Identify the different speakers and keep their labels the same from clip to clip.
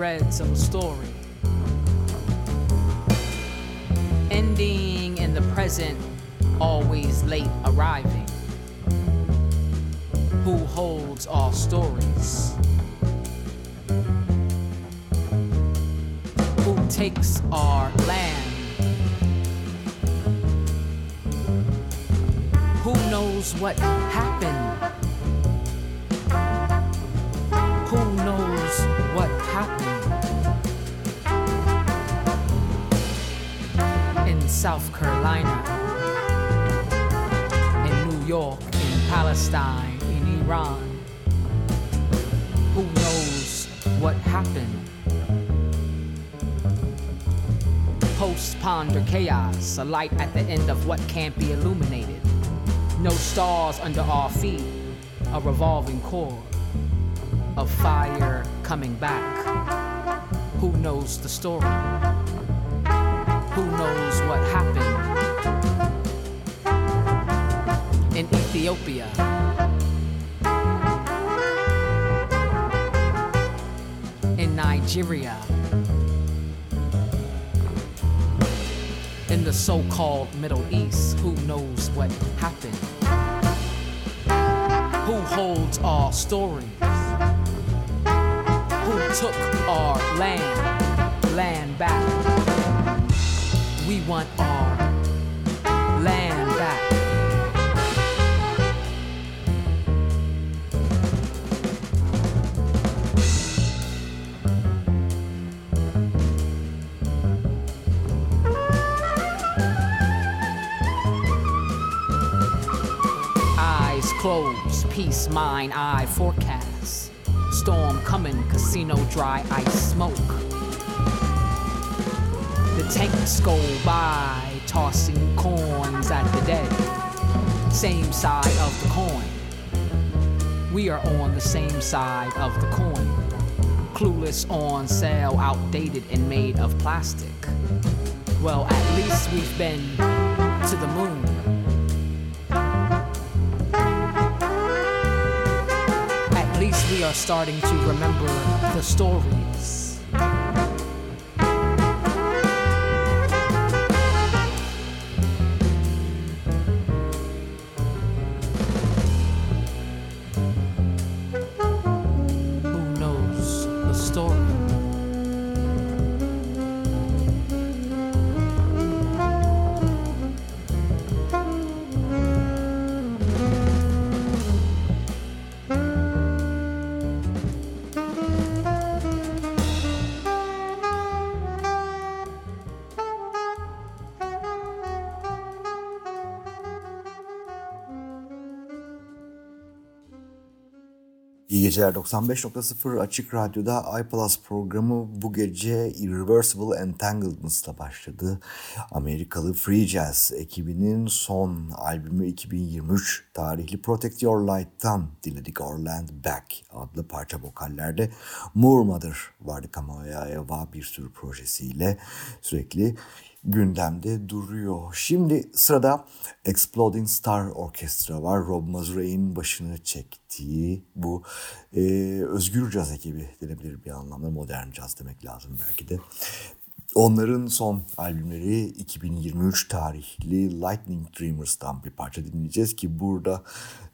Speaker 1: threads of a story. Ending in the present, always late arriving. Who holds our stories? Who takes our land? Who knows what happened? South Carolina, in New York, in Palestine, in Iran. Who knows what happened? Post ponder chaos, a light at the end of what can't be illuminated. No stars under our feet, a revolving core of fire coming back. Who knows the story? Who knows what happened in Ethiopia. In Nigeria. In the so called Middle East, who knows what happened? Who holds our stories? Who took our land, land back? We want our land back. Eyes closed, peace, mine, eye forecast. Storm coming, casino dry, ice smoke. Tanks go by, tossing coins at the dead. Same side of the coin. We are on the same side of the coin. Clueless on sale, outdated and made of plastic. Well, at least we've been to the moon. At least we are starting to remember the stories.
Speaker 2: Geceler 95.0 Açık Radyo'da iPlus programı bu gece Irreversible Entanglements'la başladı. Amerikalı Free Jazz ekibinin son albümü 2023 tarihli Protect Your Light'tan dinledik Orland Back adlı parça vokallerde. Moore Mother vardı Eva bir sürü projesiyle sürekli gündemde duruyor. Şimdi sırada Exploding Star Orchestra var. Rob Mazuray'in başını çektiği bu e, özgür caz ekibi denebilir bir anlamda. Modern caz demek lazım belki de. Onların son albümleri 2023 tarihli Lightning Dreamers'tan bir parça dinleyeceğiz ki burada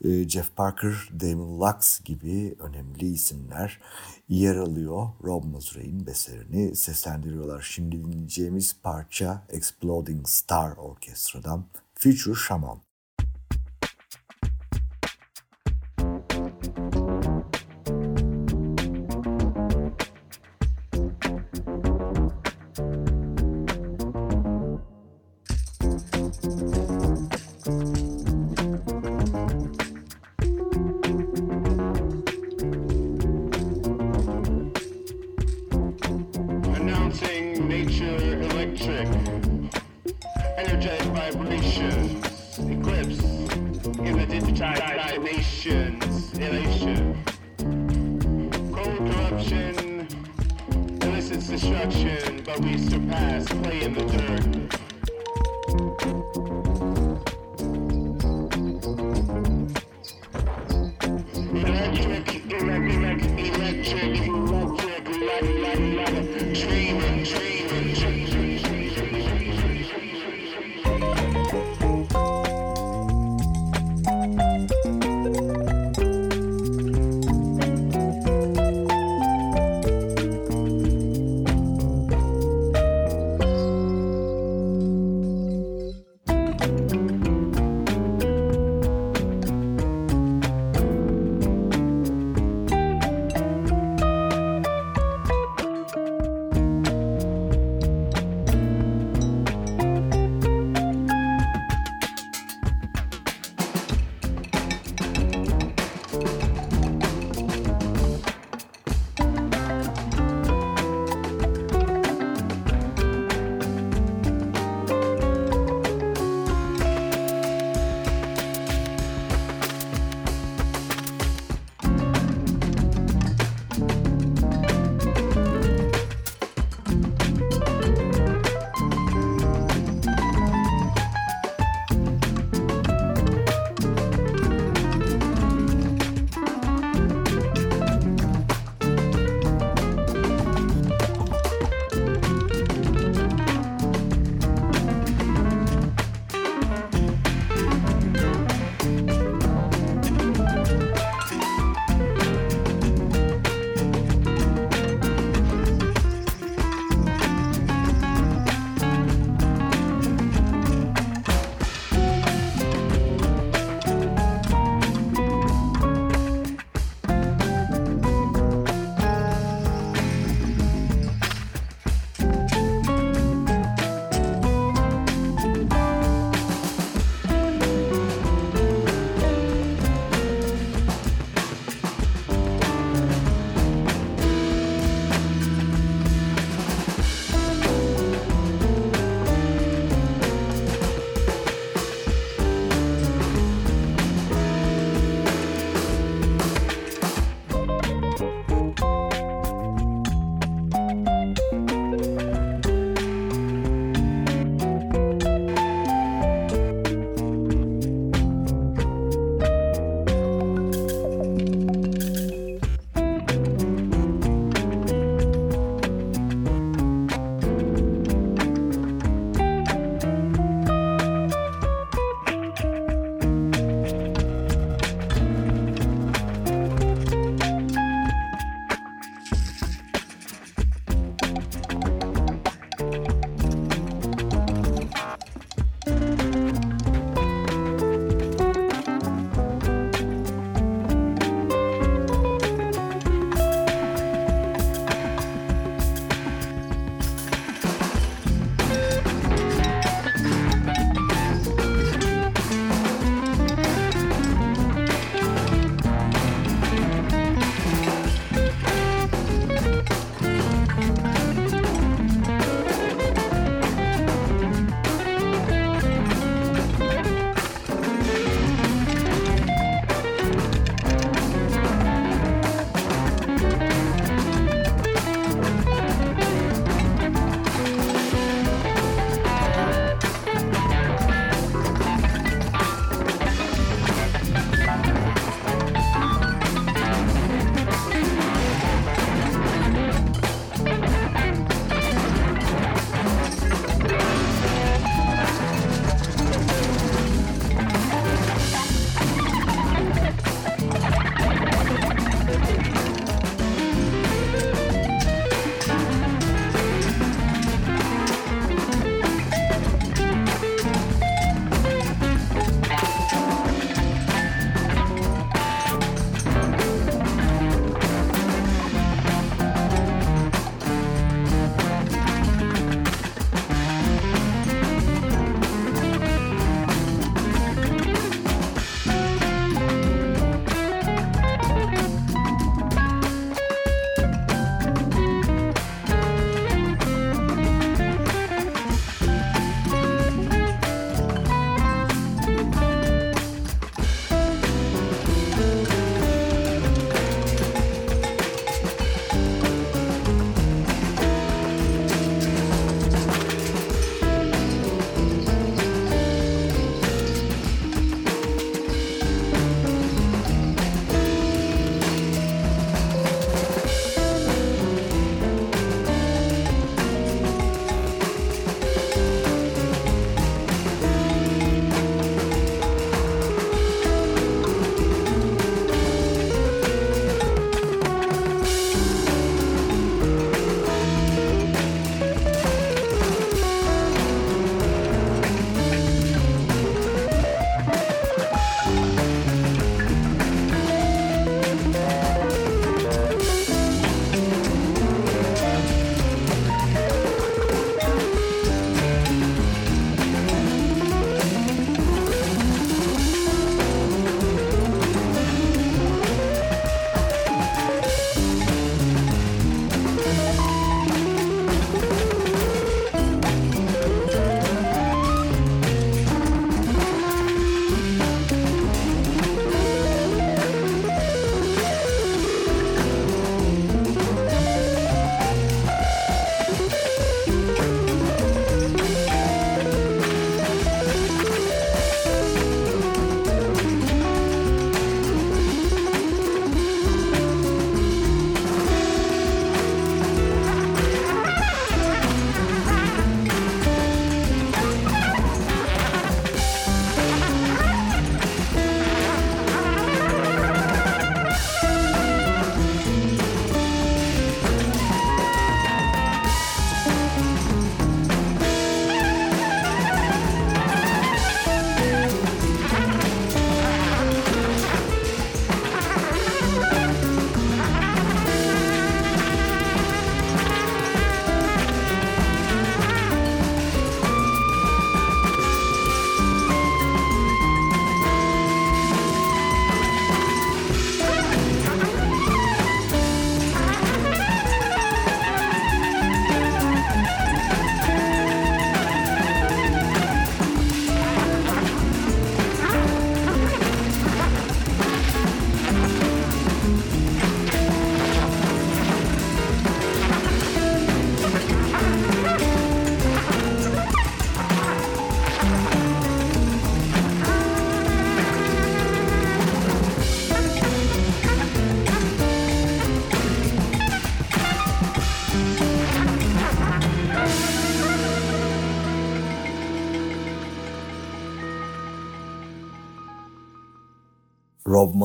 Speaker 2: e, Jeff Parker, Damon Lux gibi önemli isimler yer alıyor. Rob Mazuray'in besterini seslendiriyorlar. Şimdi dinleyeceğimiz parça Exploding Star Orkestra'dan Future Shaman.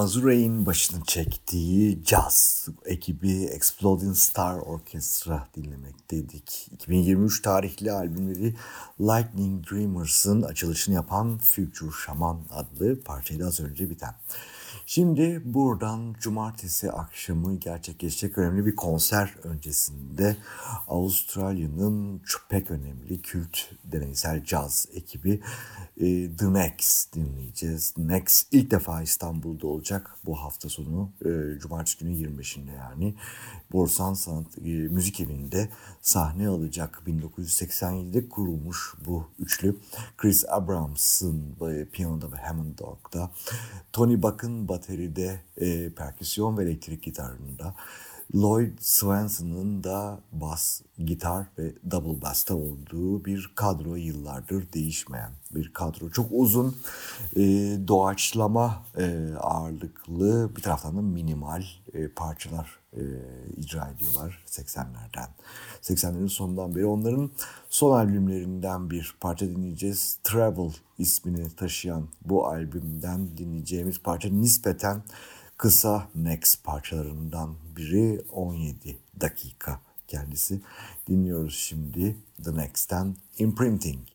Speaker 2: Rob Mazuray'in başını çektiği jazz ekibi Exploding Star Orchestra dinlemekteydik. 2023 tarihli albümleri Lightning Dreamers'ın açılışını yapan Future Shaman adlı parçaydı az önce biten. Şimdi buradan cumartesi akşamı gerçekleşecek önemli bir konser öncesinde Avustralya'nın pek önemli kült deneysel caz ekibi e, The Next dinleyeceğiz. The Next ilk defa İstanbul'da olacak bu hafta sonu e, cumartesi günü 25'inde yani. Borsan Sanat e, Müzik Evi'nde sahne alacak 1987'de kurulmuş bu üçlü. Chris Abrams'ın piyanoda ve Hammond Dog'da, Tony Buck'ın bateride, e, perküsyon ve elektrik gitarında, Lloyd Swanson'ın da bas, gitar ve double bass'ta olduğu bir kadro yıllardır değişmeyen bir kadro. Çok uzun e, doğaçlama e, ağırlıklı bir taraftan da minimal e, parçalar e, icra ediyorlar 80'lerden. 80'lerin sonundan beri onların son albümlerinden bir parça dinleyeceğiz. Travel ismini taşıyan bu albümden dinleyeceğimiz parça nispeten kısa Next parçalarından biri 17 dakika kendisi. Dinliyoruz şimdi The Next'ten Imprinting.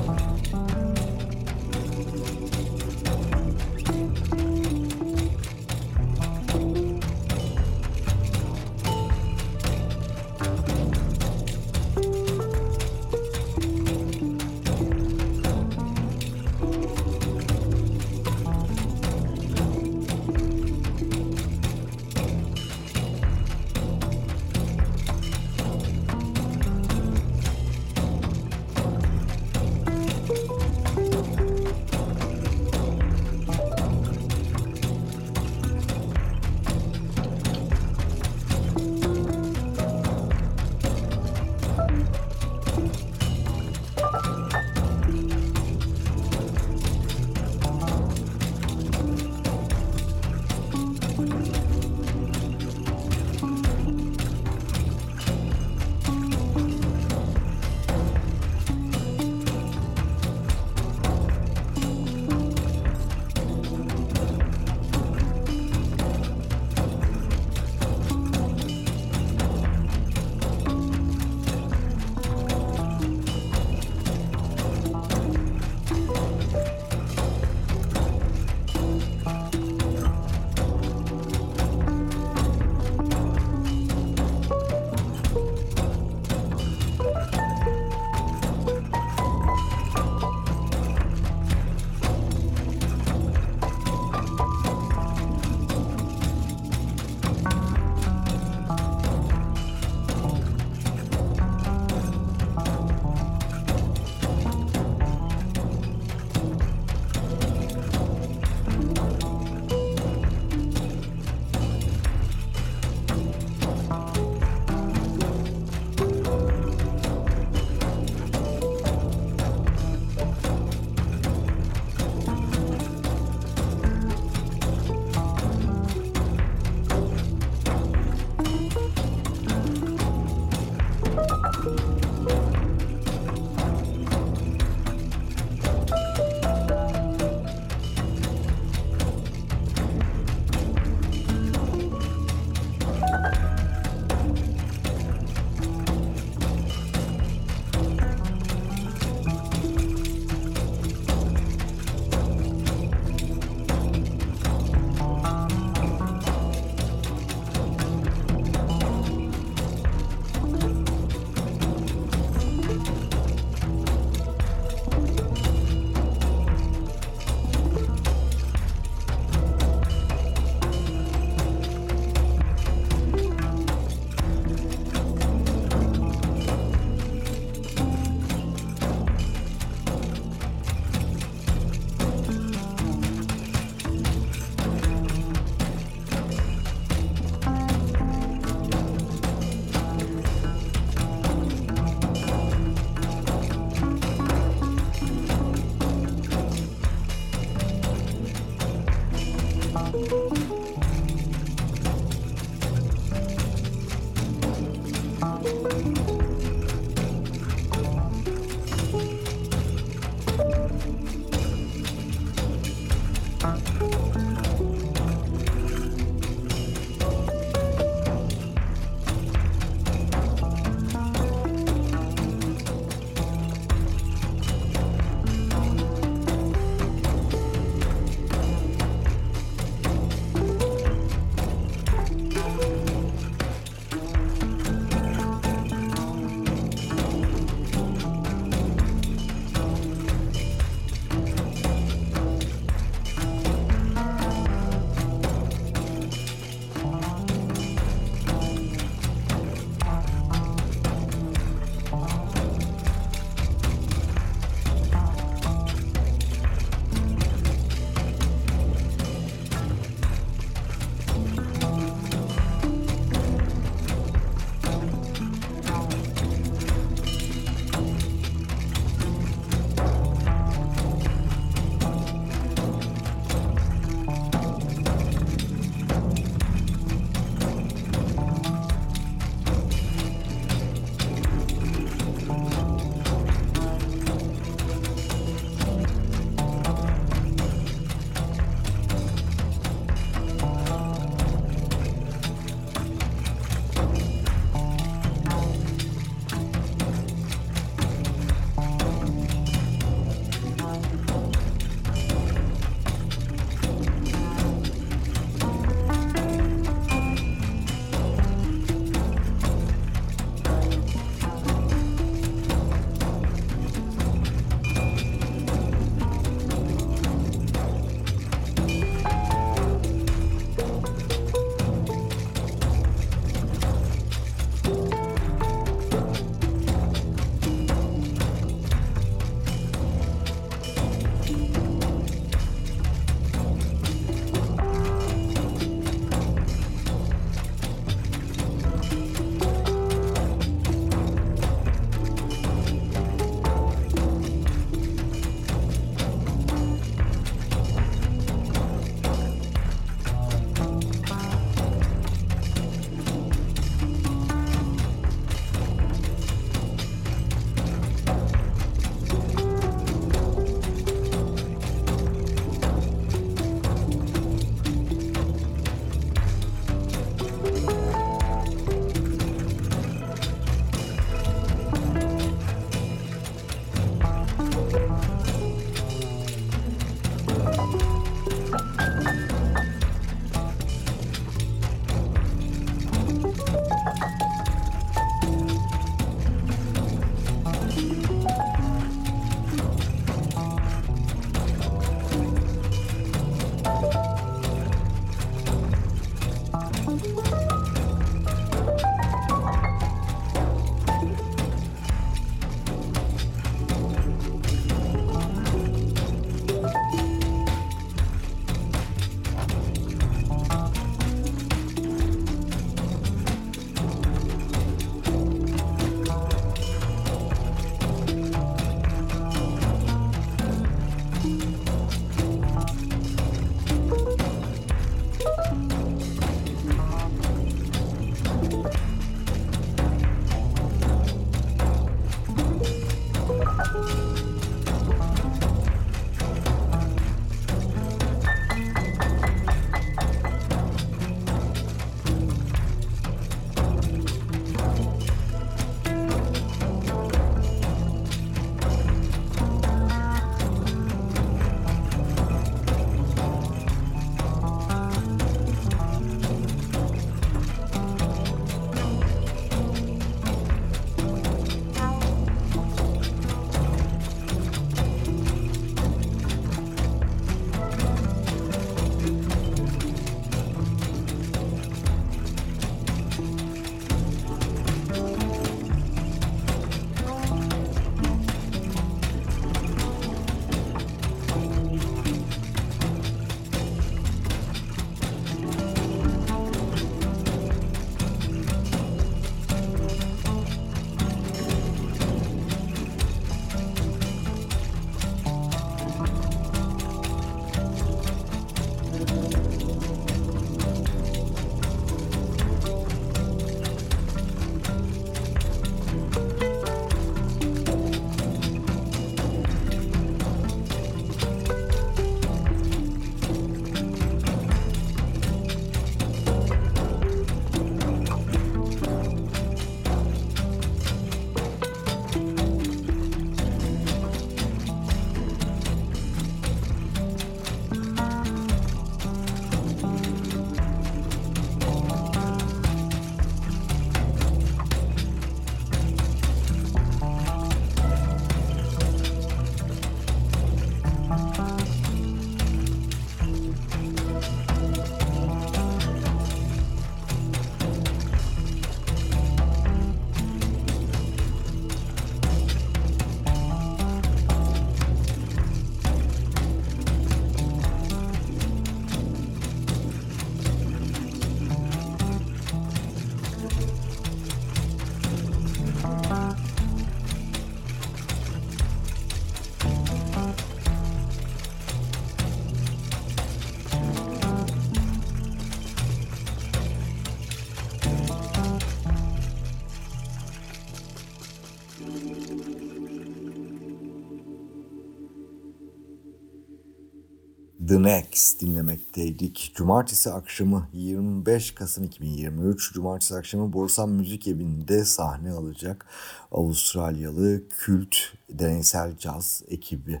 Speaker 2: The Next dinlemekteydik. Cumartesi akşamı 25 Kasım 2023 Cumartesi akşamı Borsan Müzik Evi'nde sahne alacak Avustralyalı kült deneysel caz ekibi.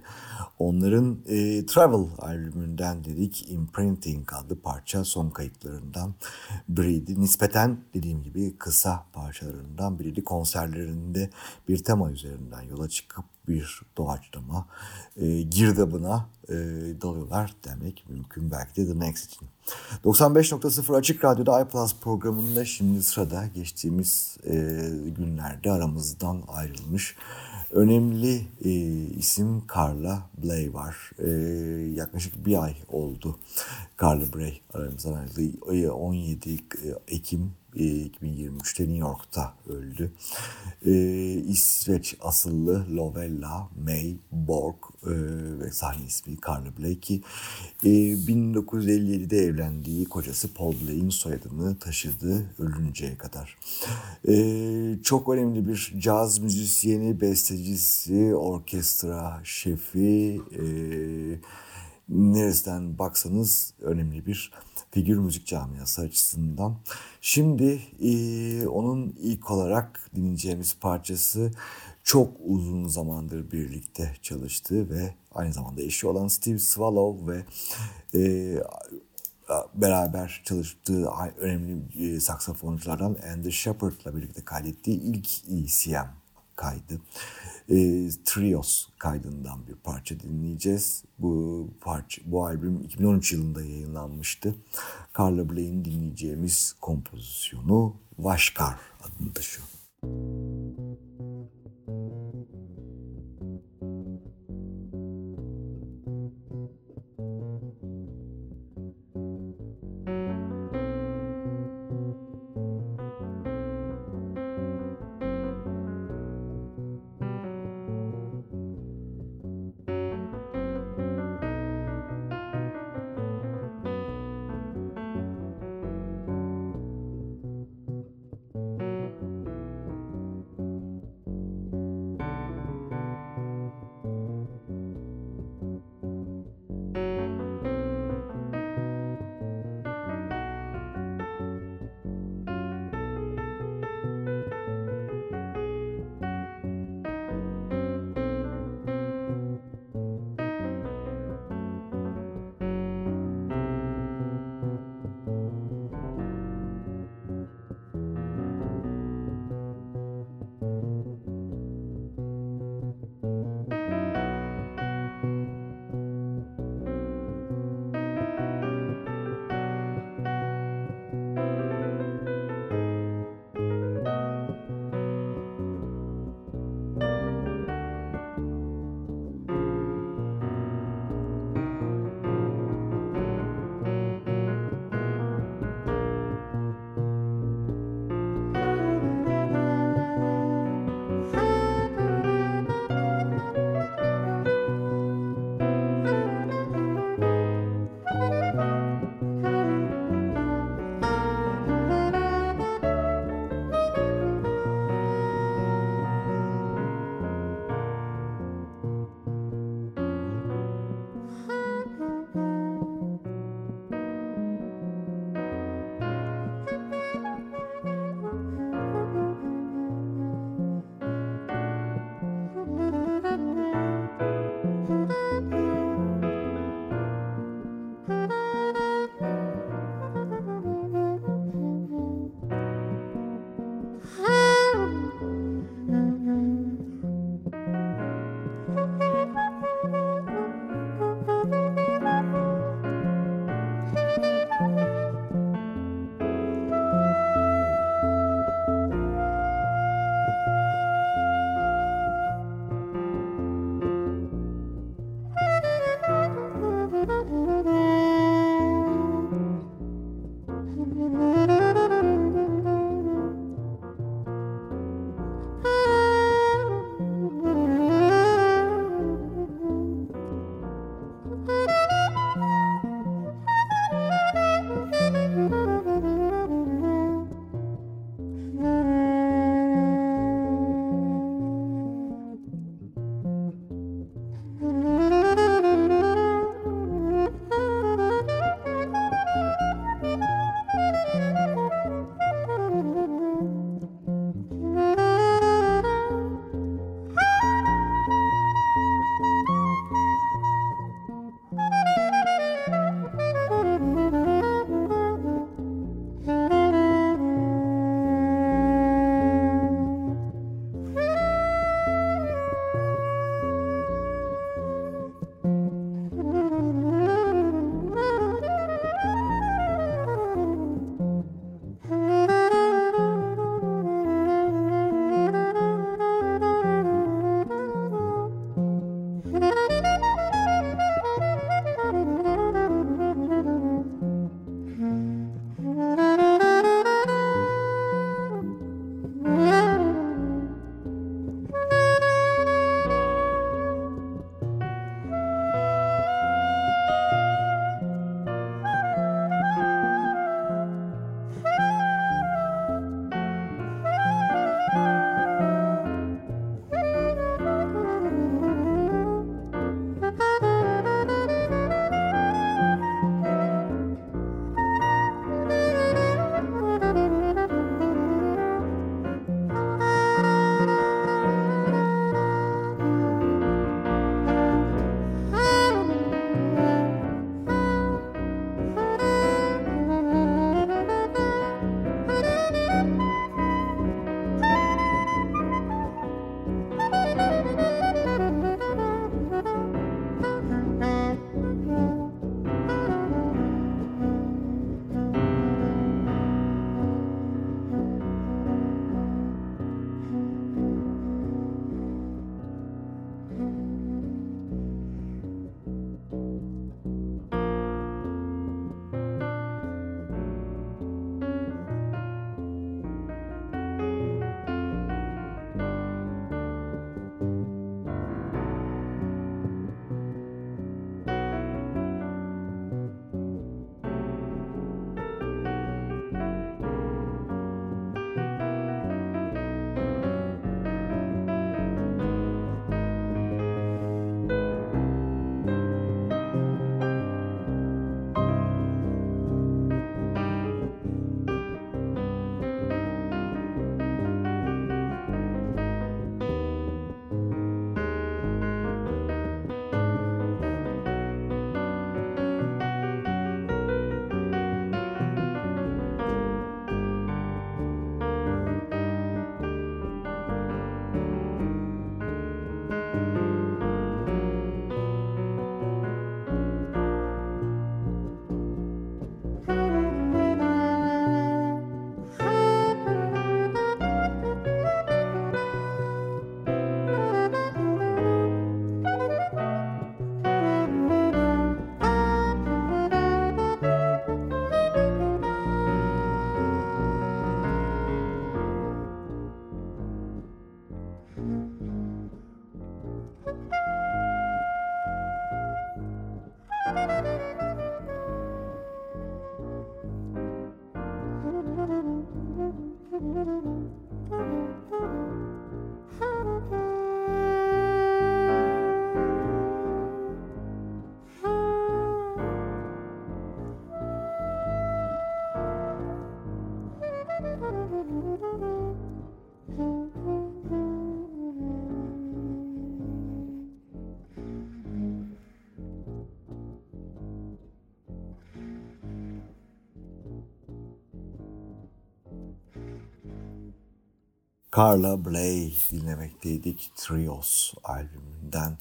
Speaker 2: Onların e, Travel albümünden dedik Imprinting adlı parça son kayıtlarından biriydi. Nispeten dediğim gibi kısa parçalarından biriydi. Konserlerinde bir tema üzerinden yola çıkıp bir doğaçlama e, girdabına e, dalıyorlar demek mümkün belki de The Next için. 95.0 Açık Radyo'da iPlus programında şimdi sırada geçtiğimiz e, günlerde aramızdan ayrılmış önemli e, isim Carla Bley var. E, yaklaşık bir ay oldu Carla Bley aramızdan ayrıldı. 17 Ekim 2023'te New York'ta öldü. Ee, İsveç asıllı Lovella May Borg e, ve sahne ismi Carla Blakey. E, 1957'de evlendiği kocası Paul Bley'in soyadını taşıdı ölünceye kadar. E, çok önemli bir caz müzisyeni, bestecisi, orkestra şefi, e, neresinden baksanız önemli bir figür müzik camiası açısından. Şimdi e, onun ilk olarak dinleyeceğimiz parçası çok uzun zamandır birlikte çalıştığı ve aynı zamanda eşi olan Steve Swallow ve e, beraber çalıştığı önemli e, saksafonculardan Andy Shepard'la birlikte kaydettiği ilk ECM kaydı. E, Trios kaydından bir parça dinleyeceğiz. Bu parça, bu albüm 2013 yılında yayınlanmıştı. Carla Bley'in dinleyeceğimiz kompozisyonu Vaşkar adını taşıyor. Mm-hmm. Bye. Carla Bley dinlemekteydik Trios albümünden.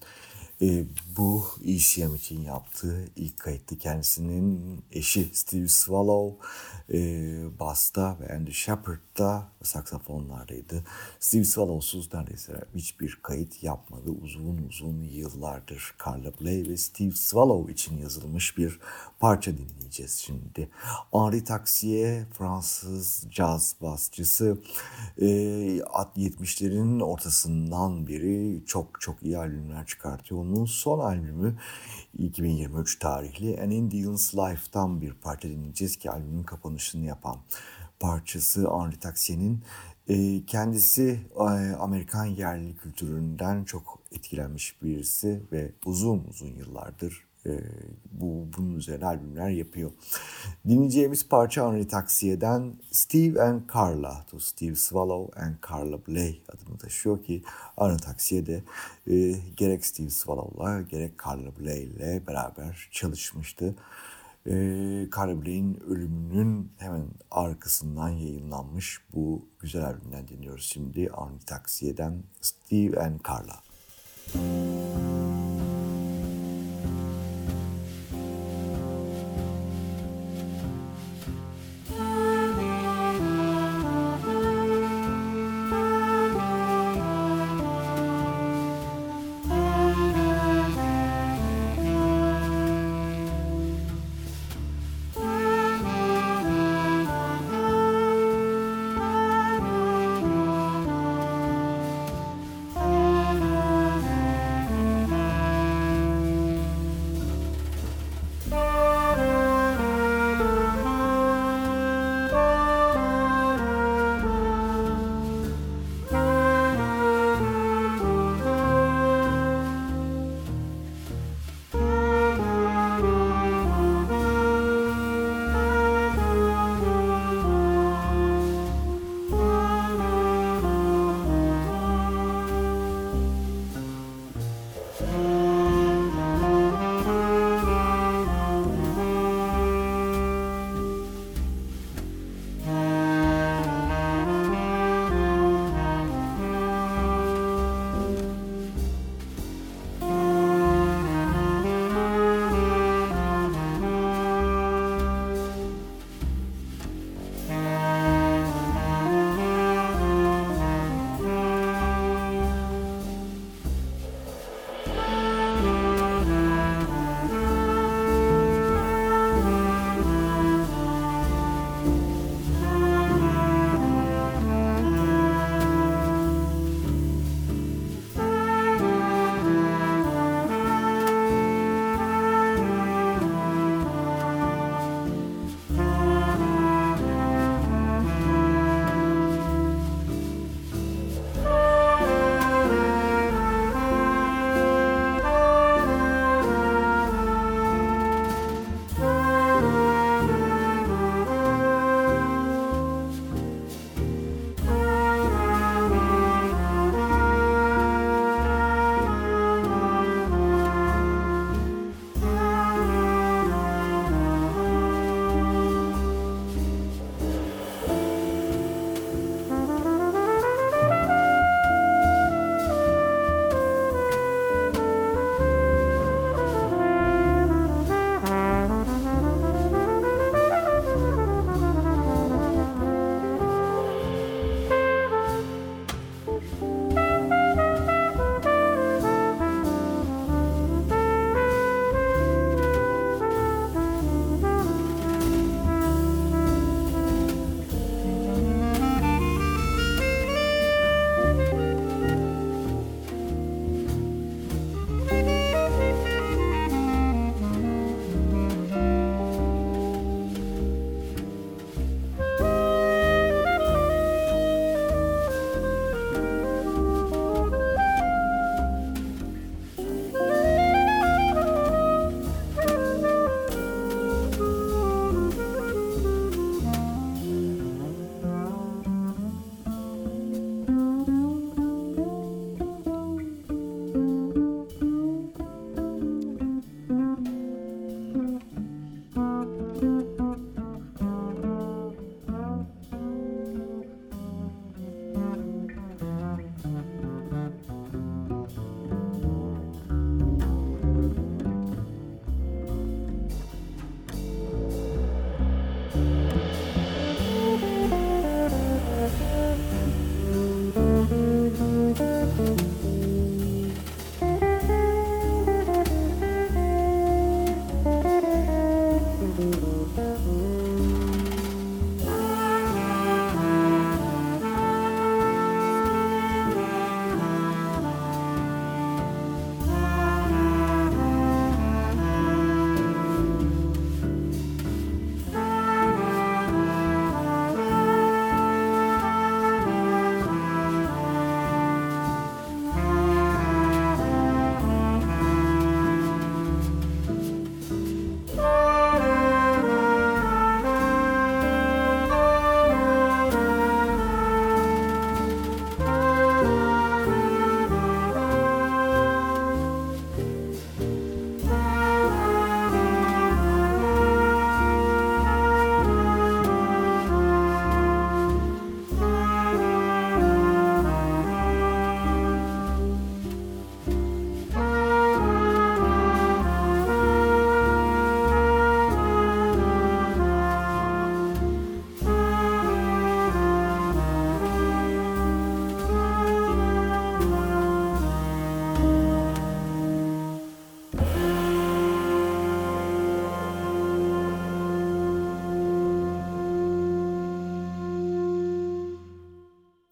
Speaker 2: E, bu ECM için yaptığı ilk kayıttı. Kendisinin eşi Steve Swallow e, basta ve Andy Shepard'da saksafonlardaydı. Steve Swallow'suz neredeyse hiçbir kayıt yapmadı. Uzun uzun yıllardır Carla Bley ve Steve Swallow için yazılmış bir parça dinleyeceğiz şimdi. Henri Taxier, Fransız caz basçısı e, 70'lerin ortasından beri çok çok iyi albümler çıkartıyor. Onun son albümü 2023 tarihli An Indian's Life'tan bir parça dinleyeceğiz ki albümün kapanışını yapan parçası Henri Taxier'in e, kendisi e, Amerikan yerli kültüründen çok etkilenmiş birisi ve uzun uzun yıllardır e, bu bunun üzerine albümler yapıyor. Dinleyeceğimiz parça Henri Taxier'den Steve and Carla, to Steve Swallow and Carla Bley adını taşıyor ki Henri de e, gerek Steve Swallow'la gerek Carla Bley ile beraber çalışmıştı. E, Carla Bley'in ölümünün hemen arkasından yayınlanmış bu güzel albümden dinliyoruz şimdi Henri Taxier'den Steve and Carla. Müzik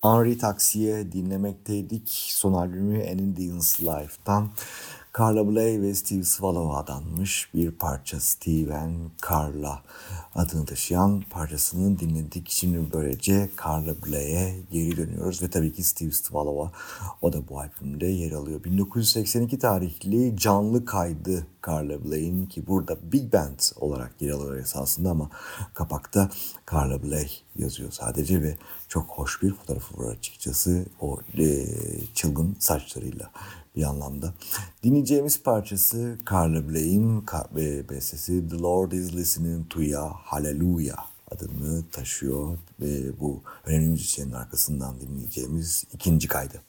Speaker 2: Henri Taxi'ye dinlemekteydik. Son albümü An Indian's Life'dan Carla Bley ve Steve Swallow'a adanmış bir parça Steve and Carla adını taşıyan parçasını dinledik. Şimdi böylece Carla Bley'e geri dönüyoruz ve tabii ki Steve Swallow'a o da bu albümde yer alıyor. 1982 tarihli canlı kaydı Carla Bley'in ki burada Big Band olarak yer alıyor esasında ama kapakta Carla Bley yazıyor sadece ve çok hoş bir fotoğrafı var açıkçası o e, çılgın saçlarıyla bir anlamda. Dinleyeceğimiz parçası Carla Bley'in bestesi The Lord is Listening to Ya Hallelujah adını taşıyor ve bu önemli müzisyenin arkasından dinleyeceğimiz ikinci kaydı.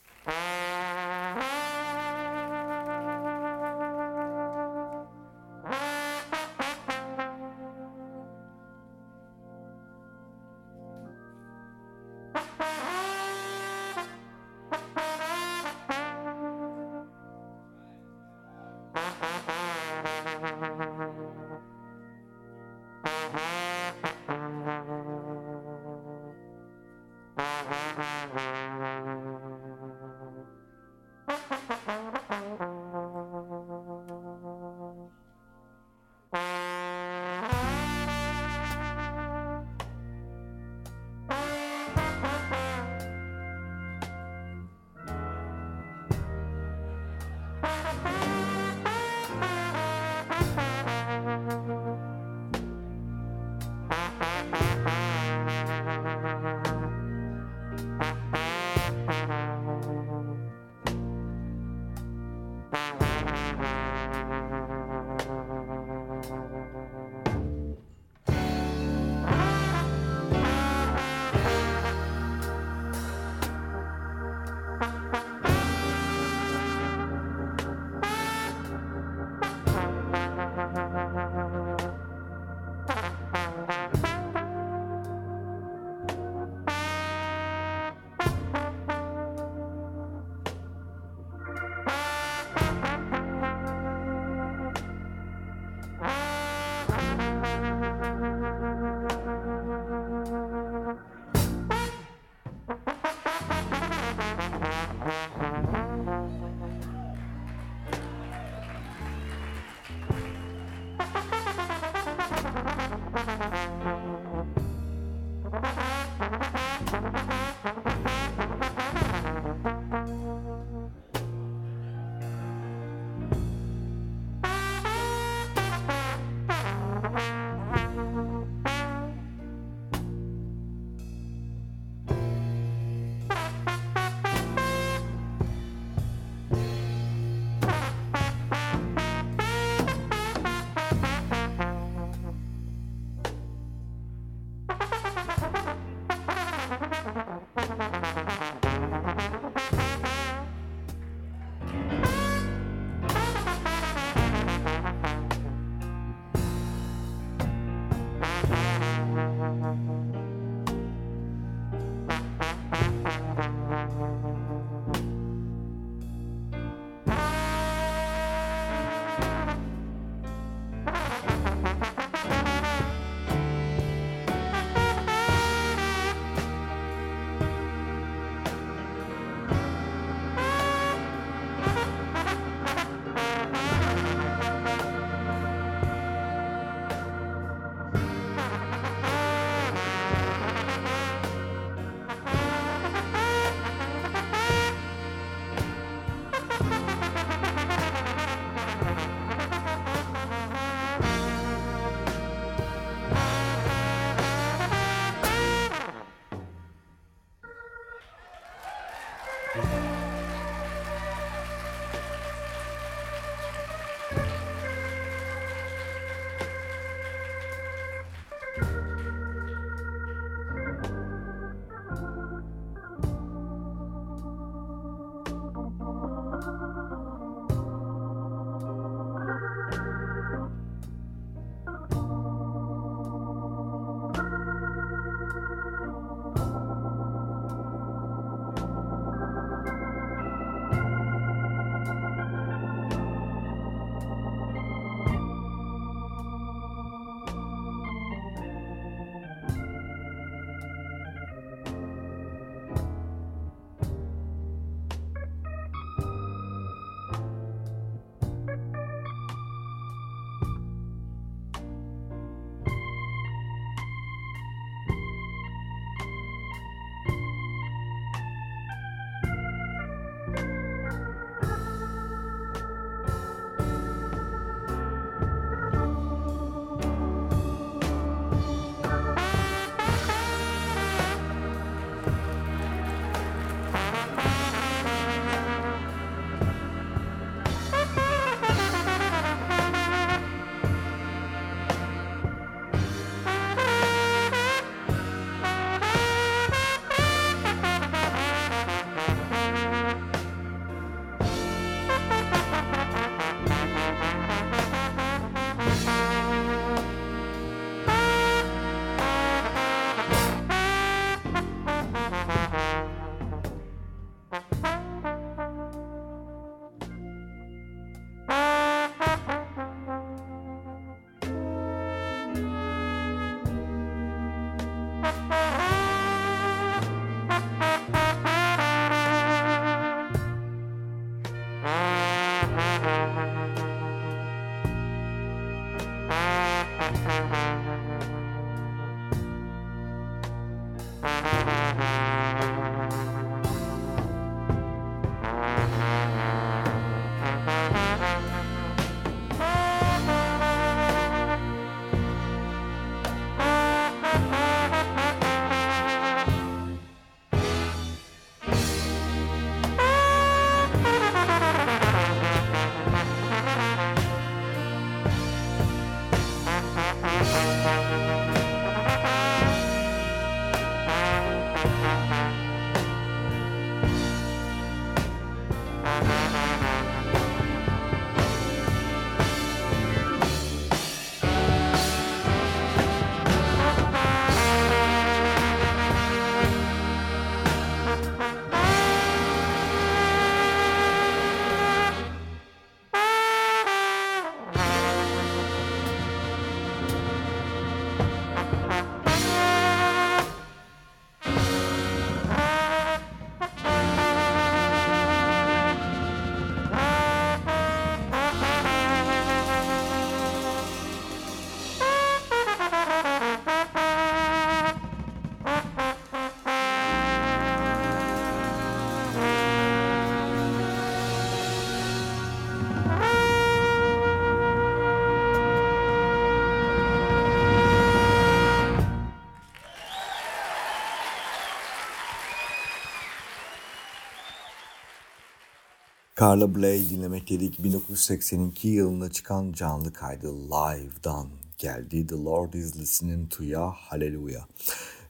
Speaker 2: Carla Bley dinlemekteydik. 1982 yılında çıkan canlı kaydı Live'dan geldi. The Lord is listening to ya, hallelujah.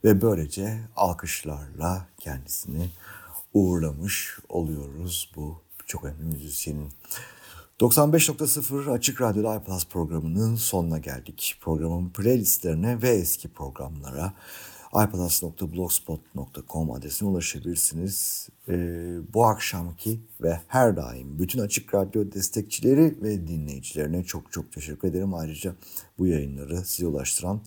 Speaker 2: Ve böylece alkışlarla kendisini uğurlamış oluyoruz bu çok önemli müzisyenin. 95.0 Açık Radyo'da iPlus programının sonuna geldik. Programın playlistlerine ve eski programlara iPlus.blogspot.com adresine ulaşabilirsiniz. Ee, bu akşamki ve her daim bütün Açık Radyo destekçileri ve dinleyicilerine çok çok teşekkür ederim. Ayrıca bu yayınları size ulaştıran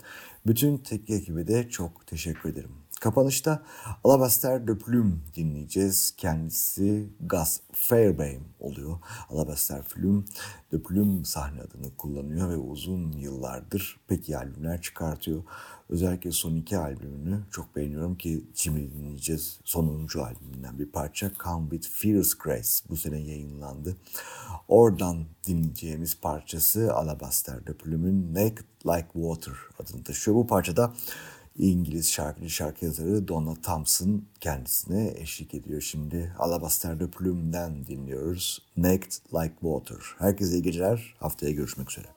Speaker 2: bütün teknik ekibe de çok teşekkür ederim. Kapanışta Alabaster de Plume dinleyeceğiz. Kendisi Gus Fairbairn oluyor. Alabaster Plume, de Plume sahne adını kullanıyor ve uzun yıllardır pek iyi albümler çıkartıyor. Özellikle son iki albümünü çok beğeniyorum ki şimdi dinleyeceğiz. Sonuncu albümünden bir parça Come With Fierce Grace bu sene yayınlandı. Oradan dinleyeceğimiz parçası Alabaster de Plume'ün Naked Like Water adını taşıyor. Bu parçada İngiliz şarkıcı şarkı yazarı Donna Thompson kendisine eşlik ediyor. Şimdi Alabaster de dinliyoruz. Naked Like Water. Herkese iyi geceler. Haftaya görüşmek üzere.